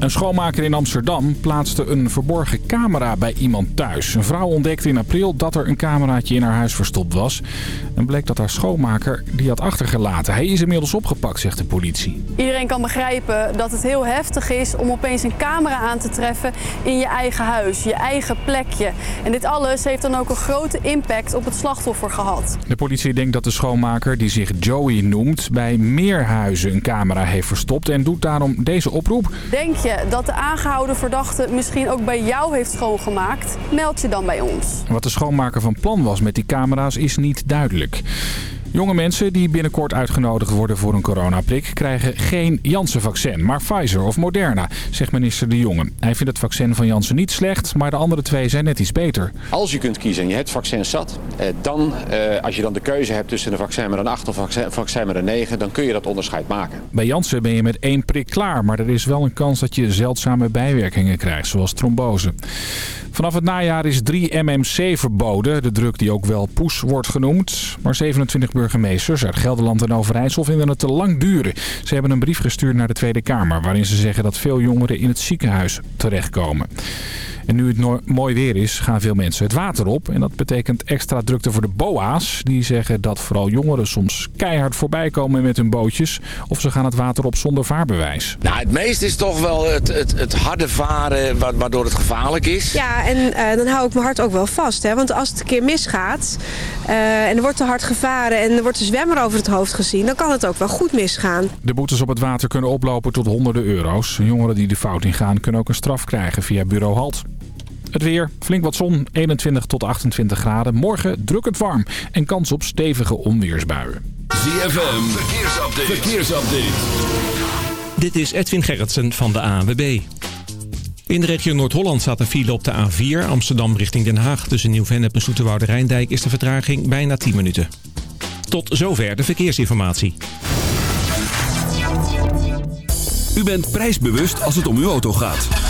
Een schoonmaker in Amsterdam plaatste een verborgen camera bij iemand thuis. Een vrouw ontdekte in april dat er een cameraatje in haar huis verstopt was. En bleek dat haar schoonmaker die had achtergelaten. Hij is inmiddels opgepakt, zegt de politie. Iedereen kan begrijpen dat het heel heftig is om opeens een camera aan te treffen in je eigen huis, je eigen plekje. En dit alles heeft dan ook een grote impact op het slachtoffer gehad. De politie denkt dat de schoonmaker, die zich Joey noemt, bij meer huizen een camera heeft verstopt en doet daarom deze oproep. Denk je dat de aangehouden verdachte misschien ook bij jou heeft schoongemaakt? Meld je dan bij ons. Wat de schoonmaker van plan was met die camera's is niet duidelijk. Jonge mensen die binnenkort uitgenodigd worden voor een coronaprik... krijgen geen Janssen-vaccin, maar Pfizer of Moderna, zegt minister De Jonge. Hij vindt het vaccin van Janssen niet slecht, maar de andere twee zijn net iets beter. Als je kunt kiezen en je hebt vaccin zat, eh, dan, eh, als je dan de keuze hebt tussen een vaccin met een 8 of een vaccin met een 9... dan kun je dat onderscheid maken. Bij Janssen ben je met één prik klaar, maar er is wel een kans dat je zeldzame bijwerkingen krijgt, zoals trombose. Vanaf het najaar is 3-MMC verboden, de druk die ook wel poes wordt genoemd. Maar 27 burgemeesters uit Gelderland en Overijssel vinden het te lang duren. Ze hebben een brief gestuurd naar de Tweede Kamer... waarin ze zeggen dat veel jongeren in het ziekenhuis terechtkomen. En nu het mooi weer is, gaan veel mensen het water op. En dat betekent extra drukte voor de boa's. Die zeggen dat vooral jongeren soms keihard voorbij komen met hun bootjes. Of ze gaan het water op zonder vaarbewijs. Nou, het meest is toch wel het, het, het harde varen waardoor het gevaarlijk is. Ja, en uh, dan hou ik mijn hart ook wel vast. Hè? Want als het een keer misgaat uh, en er wordt te hard gevaren en er wordt de zwemmer over het hoofd gezien... dan kan het ook wel goed misgaan. De boetes op het water kunnen oplopen tot honderden euro's. Jongeren die de fout ingaan kunnen ook een straf krijgen via bureau HALT. Het weer, flink wat zon, 21 tot 28 graden. Morgen drukkend warm en kans op stevige onweersbuien. ZFM, verkeersupdate. verkeersupdate. Dit is Edwin Gerritsen van de ANWB. In de regio Noord-Holland staat een file op de A4 Amsterdam richting Den Haag. Tussen Nieuw-Vennep en Zoeterwoude Rijndijk is de vertraging bijna 10 minuten. Tot zover de verkeersinformatie. U bent prijsbewust als het om uw auto gaat.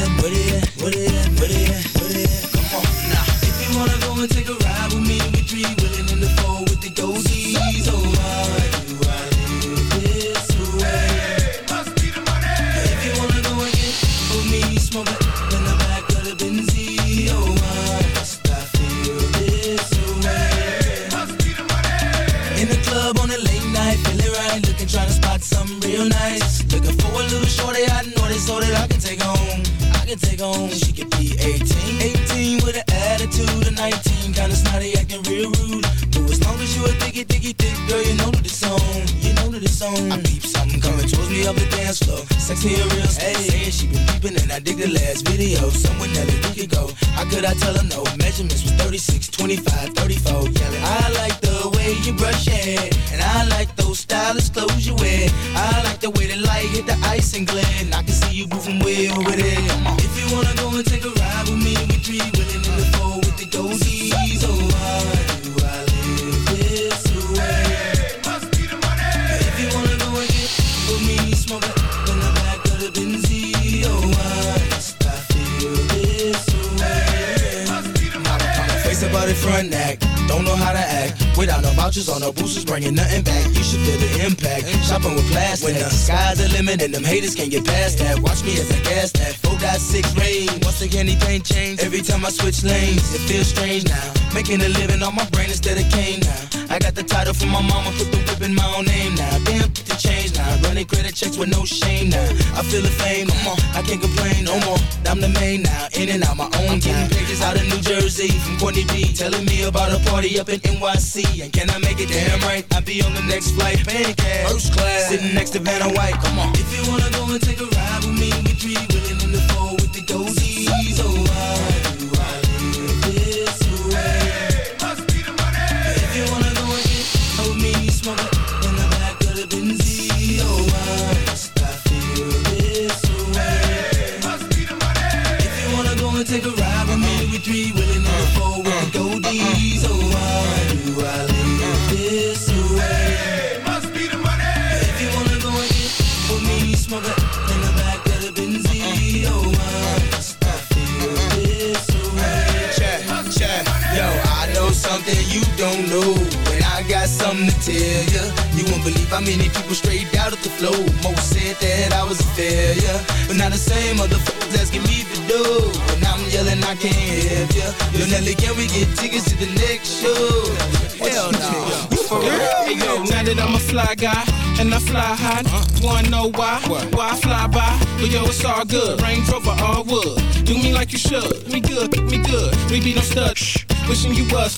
Dig the last video. Somewhere that we could go. How could I tell her no? Measurements was 36, 25, 34. Yelling, I like the way you brush your hair. And I like those stylish clothes you wear. I like the way the light hit the ice and glint. I can see you moving way over there. If you wanna go and take a vouchers or no boosters, bringing nothing back. You should feel the impact. Shopping with plastic. When the sky's the limit and them haters can't get past that. Watch me as I gas that 4.6 range. Once again, anything change. Every time I switch lanes, it feels strange now. Making a living on my brain instead of cane now. I got the title from my mama, put the whip in my own name now. Damn, Running credit checks with no shame now. I feel the fame, on, I can't complain no more. I'm the main now, in and out my own time. Pages out of New Jersey from Courtney B, telling me about a party up in NYC. And can I make it damn right? I'll be on the next flight, paying cash, first class, sitting next to Vanna White. Come on, if you wanna go and take a ride with me, we three willing in the four with the goatees. Oh, fly guy and I fly high, wanna know why? Why I fly by? But yo, it's all good. Range Rover, all wood. Do me like you should. Me good, me good. We be no stud. Shh. Wishing you was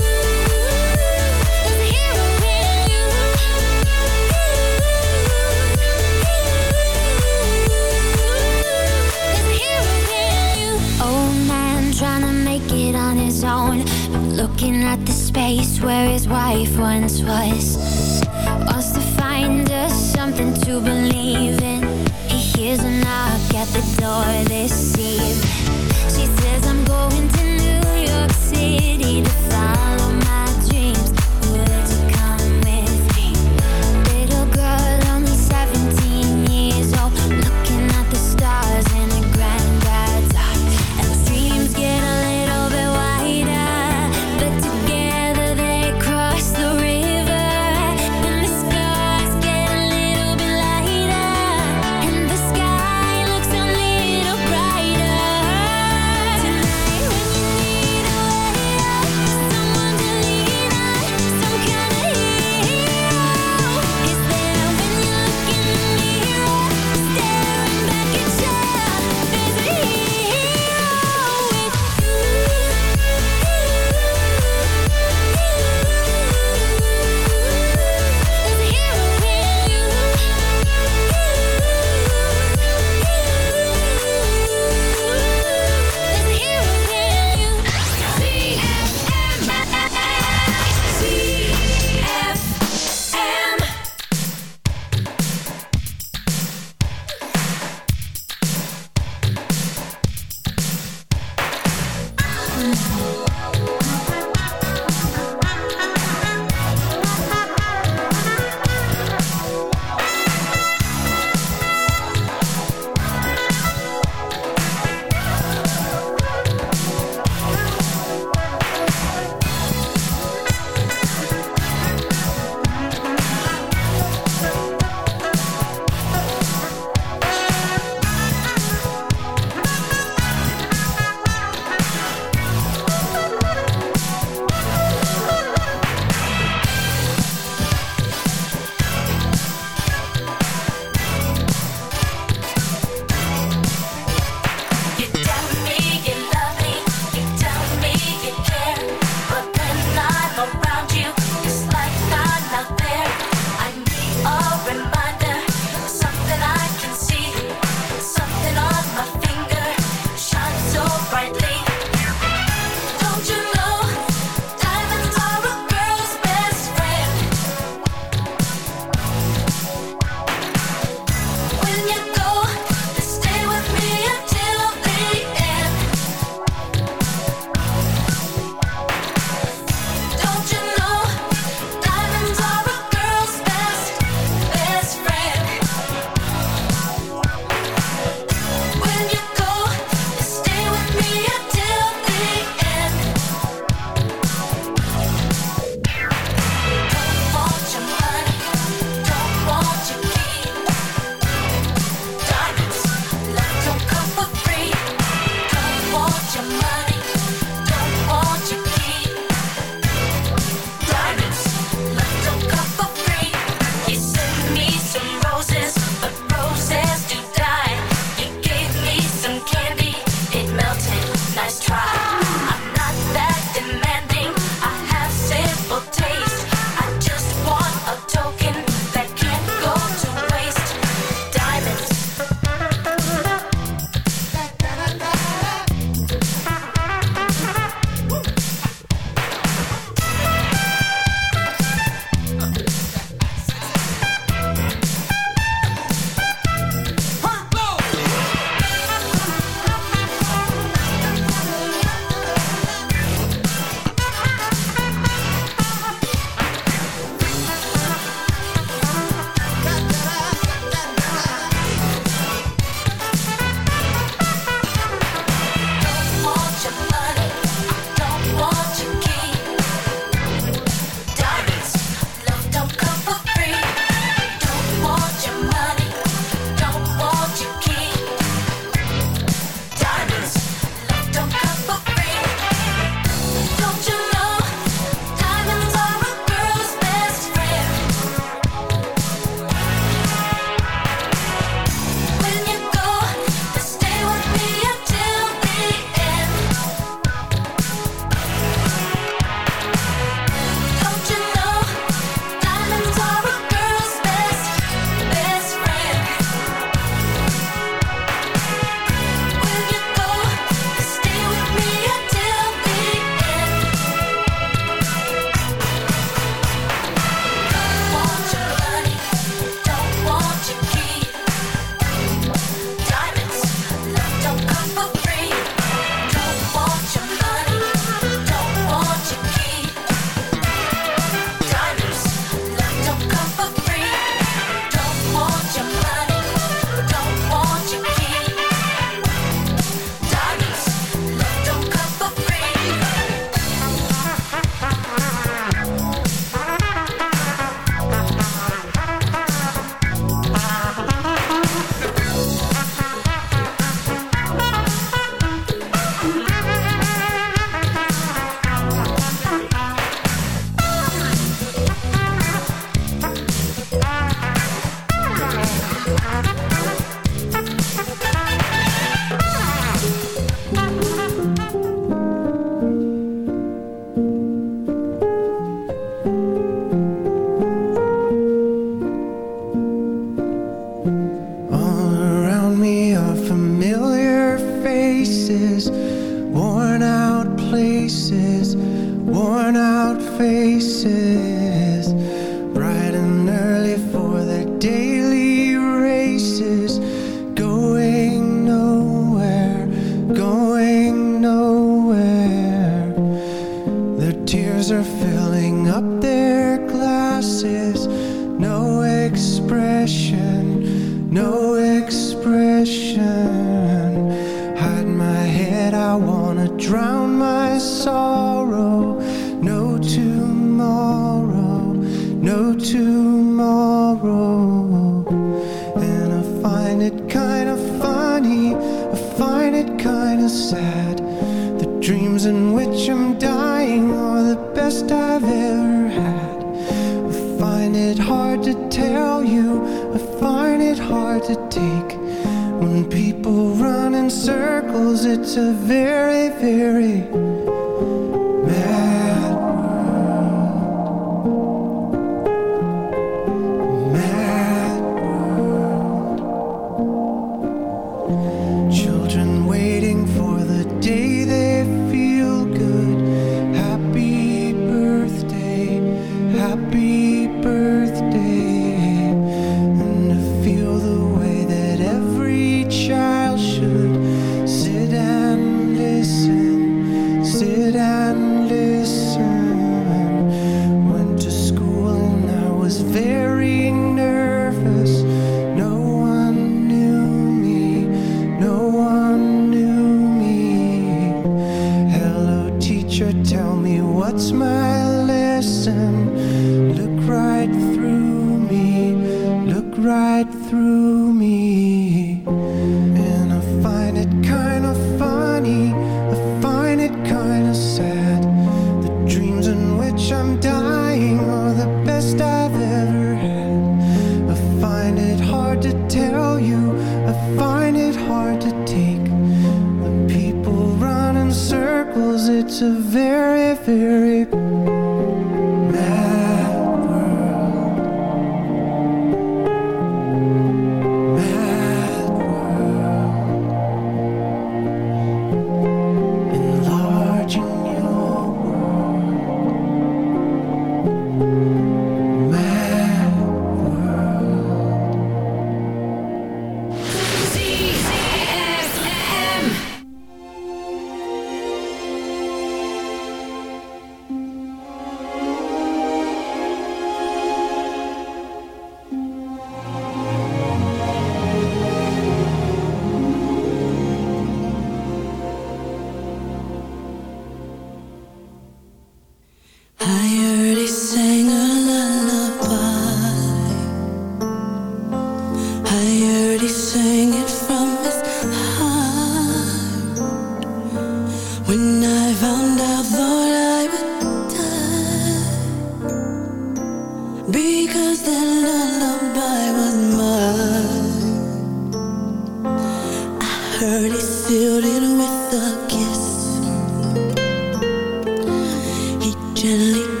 Gently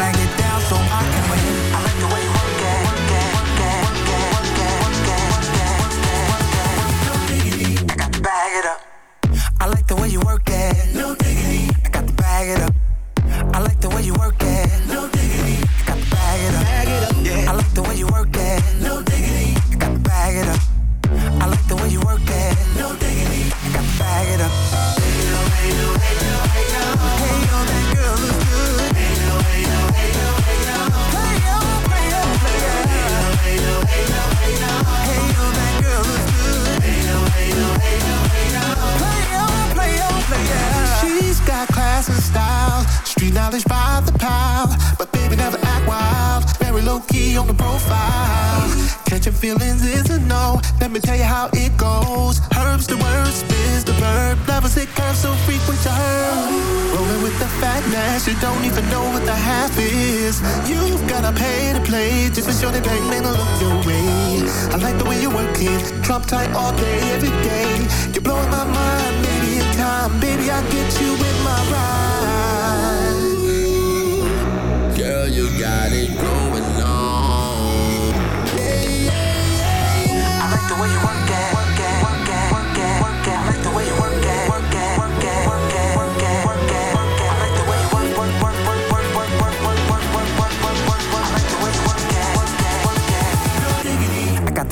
I get down so I can win? I like the way key on the profile. Catching feelings is a no. Let me tell you how it goes. Herbs the word, spins the verb. Lovers it curves so frequent to her. Rolling with the fatness, you don't even know what the half is. You've gotta pay to play just for sure they bang man look your way. I like the way you work it, drop tight all day, every day. You're blowing my mind, maybe in time, baby I get you in my ride. Girl, you got it going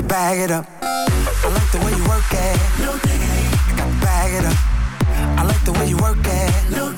bag it up. I like the way you work it. No diggity, I got to bag it up. I like the way you work it. No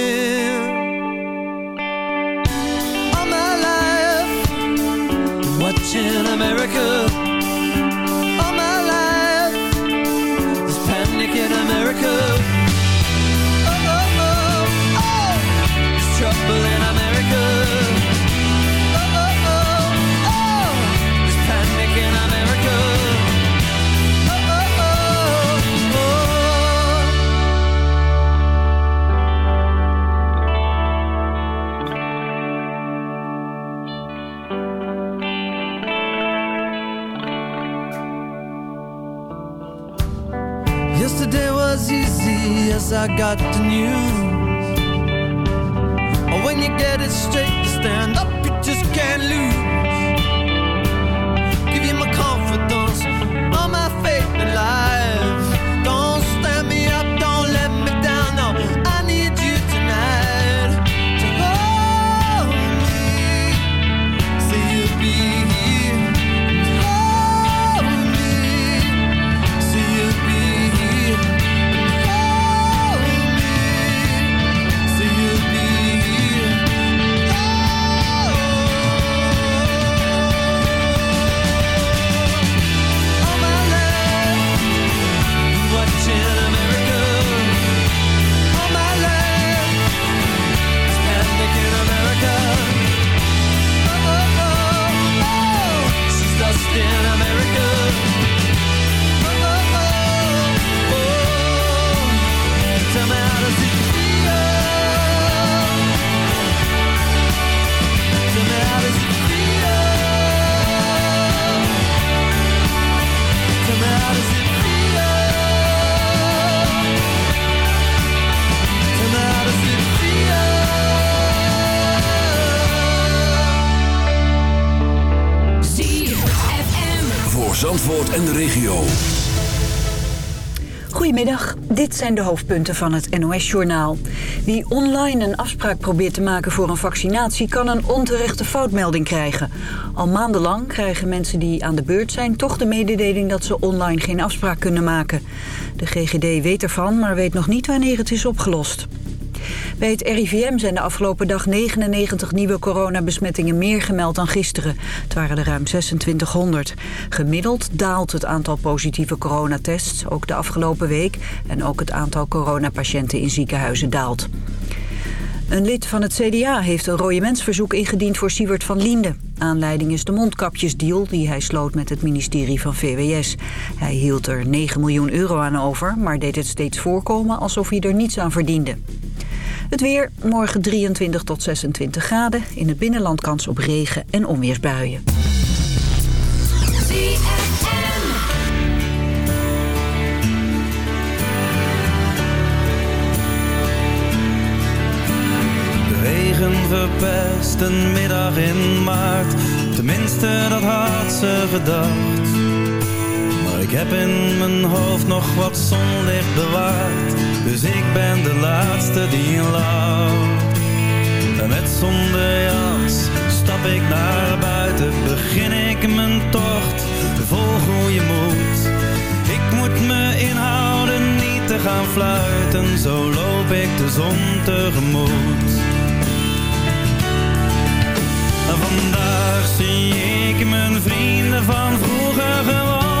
I got the news. Zijn de hoofdpunten van het NOS-journaal. Wie online een afspraak probeert te maken voor een vaccinatie... kan een onterechte foutmelding krijgen. Al maandenlang krijgen mensen die aan de beurt zijn... toch de mededeling dat ze online geen afspraak kunnen maken. De GGD weet ervan, maar weet nog niet wanneer het is opgelost. Bij het RIVM zijn de afgelopen dag 99 nieuwe coronabesmettingen meer gemeld dan gisteren. Het waren er ruim 2600. Gemiddeld daalt het aantal positieve coronatests, ook de afgelopen week. En ook het aantal coronapatiënten in ziekenhuizen daalt. Een lid van het CDA heeft een rooiemensverzoek ingediend voor Siewert van Liende. Aanleiding is de mondkapjesdeal die hij sloot met het ministerie van VWS. Hij hield er 9 miljoen euro aan over, maar deed het steeds voorkomen alsof hij er niets aan verdiende. Het weer, morgen 23 tot 26 graden. In het binnenland kans op regen en onweersbuien. De regen verpest een middag in maart. Tenminste, dat had ze gedacht. Ik heb in mijn hoofd nog wat zonlicht bewaard. Dus ik ben de laatste die lacht. En met zonder jas stap ik naar buiten. Begin ik mijn tocht, vol goede moed. Ik moet me inhouden, niet te gaan fluiten. Zo loop ik de zon tegemoet. Vandaag zie ik mijn vrienden van vroeger gewoon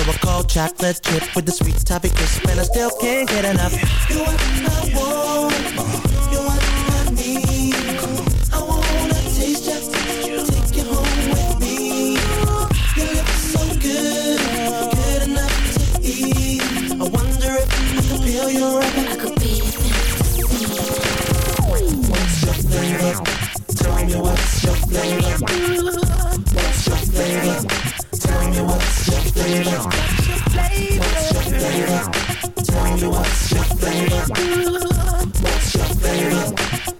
So called chocolate chip with the sweet toffee crisp, and I still can't get enough. You what I want, flavor? What's your flavor? Tell me what's your flavor? What's your flavor?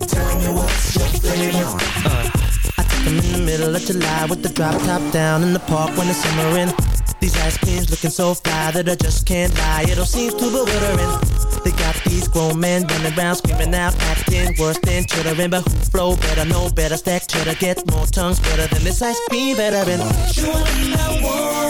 Tell me what's your flavor? Uh, I took in the middle of July with the drop top down in the park when it's summerin'. These ice creams looking so fly that I just can't lie. It all seems too bewildering. They got these grown men running around screaming out, acting worse than chittering. But who flow better, know better, stack cheddar, get more tongues better than this ice cream veteran. You what I want,